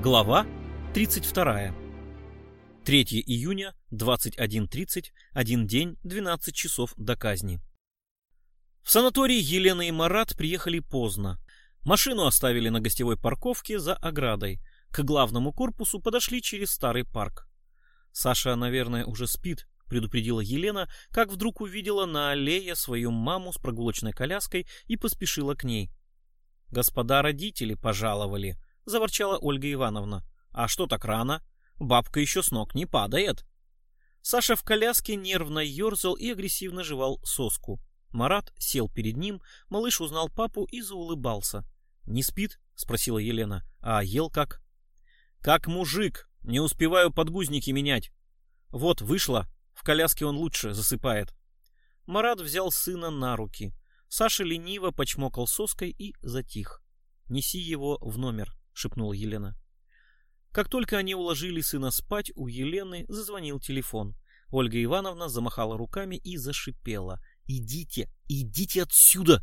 Глава 32. 3 июня, 21.30, один день, 12 часов до казни. В санаторий Елена и Марат приехали поздно. Машину оставили на гостевой парковке за оградой. К главному корпусу подошли через старый парк. Саша, наверное, уже спит, предупредила Елена, как вдруг увидела на аллее свою маму с прогулочной коляской и поспешила к ней. Господа родители пожаловали, заворчала Ольга Ивановна. А что так рано? Бабка еще с ног не падает. Саша в коляске нервно ерзал и агрессивно жевал соску. Марат сел перед ним, малыш узнал папу и заулыбался. «Не спит?» — спросила Елена. «А ел как?» «Как мужик. Не успеваю подгузники менять. Вот, вышло. В коляске он лучше засыпает». Марат взял сына на руки. Саша лениво почмокал соской и затих. «Неси его в номер», — шепнула Елена. Как только они уложили сына спать, у Елены зазвонил телефон. Ольга Ивановна замахала руками и зашипела. «Идите, идите отсюда!»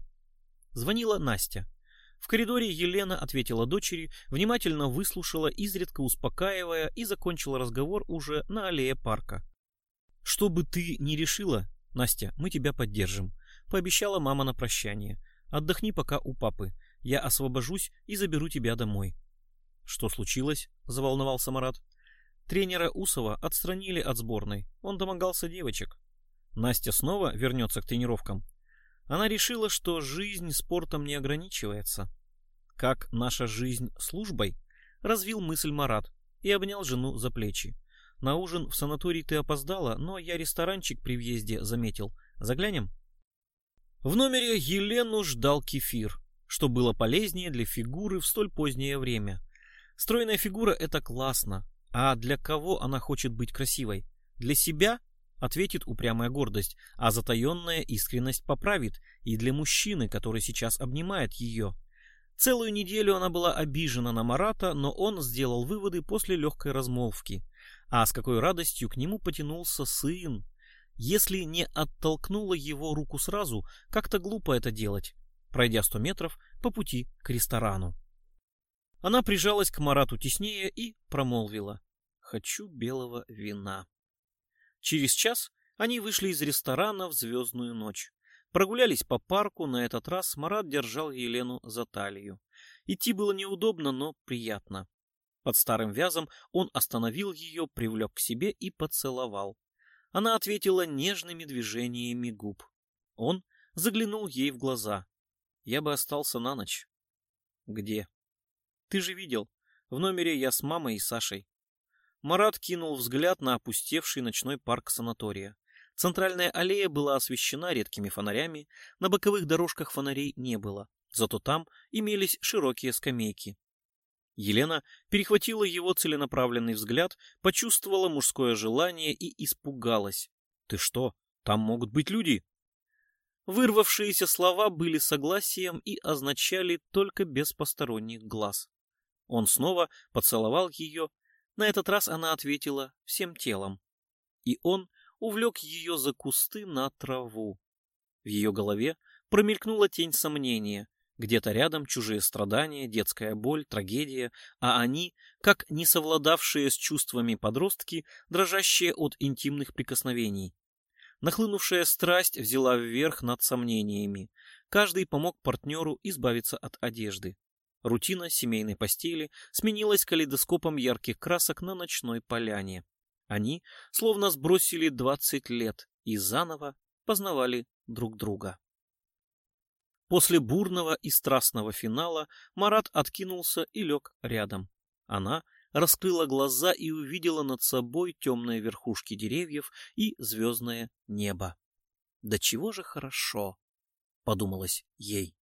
Звонила Настя. В коридоре Елена ответила дочери, внимательно выслушала, изредка успокаивая, и закончила разговор уже на аллее парка. «Что бы ты ни решила, Настя, мы тебя поддержим», — пообещала мама на прощание. «Отдохни пока у папы. Я освобожусь и заберу тебя домой». «Что случилось?» — заволновался Марат. Тренера Усова отстранили от сборной. Он домогался девочек. Настя снова вернется к тренировкам. Она решила, что жизнь спортом не ограничивается. Как наша жизнь службой, развил мысль Марат и обнял жену за плечи. На ужин в санаторий ты опоздала, но я ресторанчик при въезде заметил. Заглянем? В номере Елену ждал кефир, что было полезнее для фигуры в столь позднее время. Стройная фигура — это классно. А для кого она хочет быть красивой? Для себя ответит упрямая гордость, а затаенная искренность поправит и для мужчины, который сейчас обнимает ее. Целую неделю она была обижена на Марата, но он сделал выводы после легкой размолвки. А с какой радостью к нему потянулся сын. Если не оттолкнула его руку сразу, как-то глупо это делать, пройдя сто метров по пути к ресторану. Она прижалась к Марату теснее и промолвила. «Хочу белого вина». Через час они вышли из ресторана в звездную ночь. Прогулялись по парку, на этот раз Марат держал Елену за талию. Идти было неудобно, но приятно. Под старым вязом он остановил ее, привлек к себе и поцеловал. Она ответила нежными движениями губ. Он заглянул ей в глаза. «Я бы остался на ночь». «Где?» «Ты же видел. В номере я с мамой и Сашей. Марат кинул взгляд на опустевший ночной парк санатория. Центральная аллея была освещена редкими фонарями, на боковых дорожках фонарей не было, зато там имелись широкие скамейки. Елена перехватила его целенаправленный взгляд, почувствовала мужское желание и испугалась. «Ты что? Там могут быть люди!» Вырвавшиеся слова были согласием и означали только без посторонних глаз. Он снова поцеловал ее, на этот раз она ответила всем телом. И он увлек ее за кусты на траву. В ее голове промелькнула тень сомнения. Где-то рядом чужие страдания, детская боль, трагедия, а они, как не совладавшие с чувствами подростки, дрожащие от интимных прикосновений. Нахлынувшая страсть взяла вверх над сомнениями. Каждый помог партнеру избавиться от одежды. Рутина семейной постели сменилась калейдоскопом ярких красок на ночной поляне. Они словно сбросили двадцать лет и заново познавали друг друга. После бурного и страстного финала Марат откинулся и лег рядом. Она раскрыла глаза и увидела над собой темные верхушки деревьев и звездное небо. «Да чего же хорошо!» — подумалось ей.